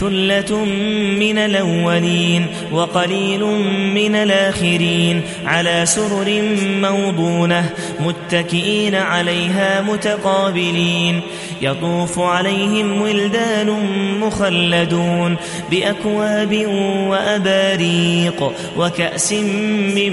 ثلة من الأولين وقليل من الآخرين على سرر موضونة متكئين عليها متقابلين يطوف عليهم ولدان مخلدون بأكواب وأباريق وكأس من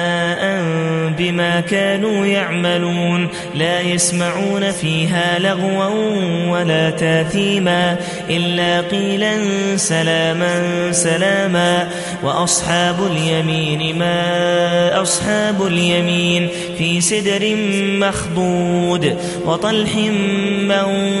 بما كانوا يعملون. لا يسمعون فيها لغوا ولا تاثيما إلا قيلا سلاما سلاما. وأصحاب اليمين ما أصحاب اليمين في سدر مخضود. وطلح منضود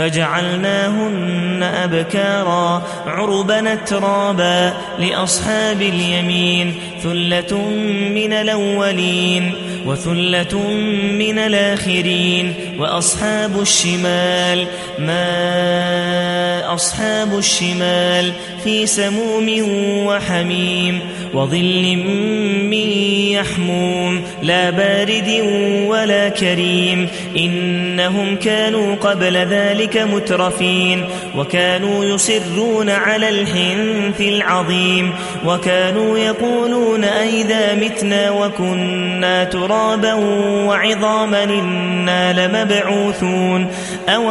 فجعلناهن أبكارا عربا ترابا لأصحاب اليمين ثلة من الأولين وثلة من الآخرين وأصحاب الشمال ما أصحاب الشمال في سموم وحميم وظل من يحموم لا بارد ولا كريم إنهم كانوا قبل ذلك مترفين وكانوا يصرون على الحنث العظيم وكانوا يقولون أئذا متنا وكنا ترابا وعظاما إنا لمبعوثون أو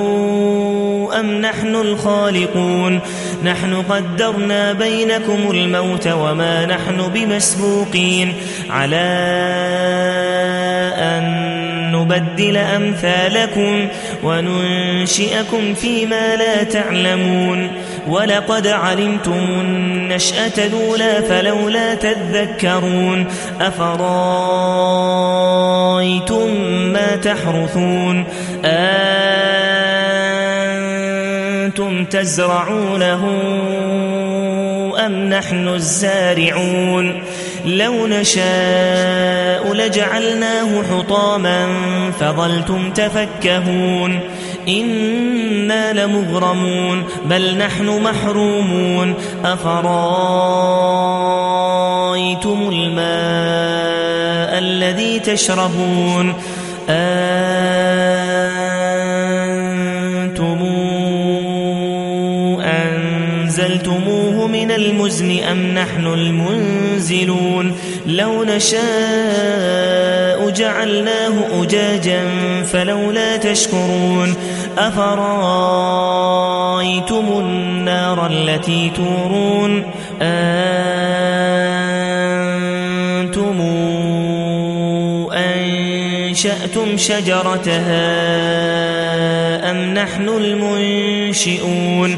أم نحن الخالقون؟ نحن قدرنا بينكم الموت وما نحن بمسبوقين. على أن نبدل أمثالكم وننشئكم فيما لا تعلمون. ولقد علمتم النشأة الأولى فلولا تذكرون. أفرأيتم ما تحرثون؟ أنتم تزرعونه أم نحن الزارعون؟ لو نشاء لجعلناه حطاما فظلتم تفكهون. إنا لمغرمون بل نحن محرومون. أفرأيتم الماء الذي تشربون؟ أنتم أنزلتموه من المزن أم نحن المنزلون لو نشاء فجعلناه أجاجا فلولا تشكرون أفرأيتم النار التي تورون أنتم أنشأتم شجرتها أم نحن المنشئون